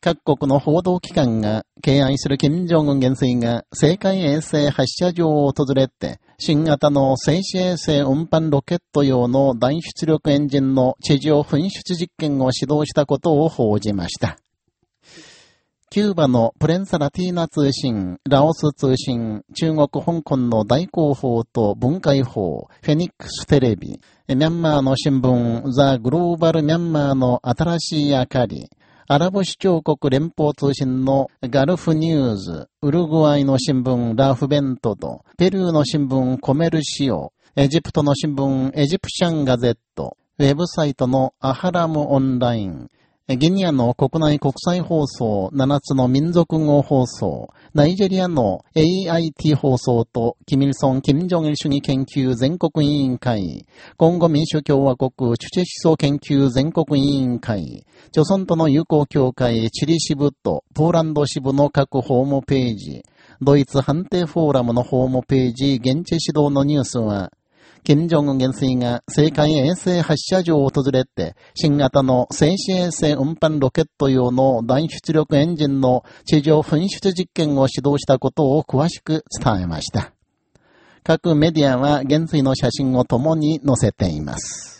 各国の報道機関が敬愛する金正恩元帥が世界衛星発射場を訪れて、新型の静止衛星運搬ロケット用の大出力エンジンの地上噴出実験を指導したことを報じました。キューバのプレンサラティーナ通信、ラオス通信、中国香港の大広報と文化法、フェニックステレビ、ミャンマーの新聞、ザ・グローバル・ミャンマーの新しい明かり、アラブ首長国連邦通信のガルフニューズ、ウルグアイの新聞ラフベントと、ペルーの新聞コメルシオ、エジプトの新聞エジプシャンガゼット、ウェブサイトのアハラムオンライン、ギニアの国内国際放送、7つの民族語放送、ナイジェリアの AIT 放送と、キミルソン・キム・ジョン主義研究全国委員会、今後民主共和国チュチェ思想研究全国委員会、朝鮮との友好協会チリ支部とポーランド支部の各ホームページ、ドイツ判定フォーラムのホームページ、現地指導のニュースは、金正恩元帥が世界衛星発射場を訪れて、新型の静止衛星運搬ロケット用の大出力エンジンの地上噴出実験を指導したことを詳しく伝えました。各メディアは元帥の写真を共に載せています。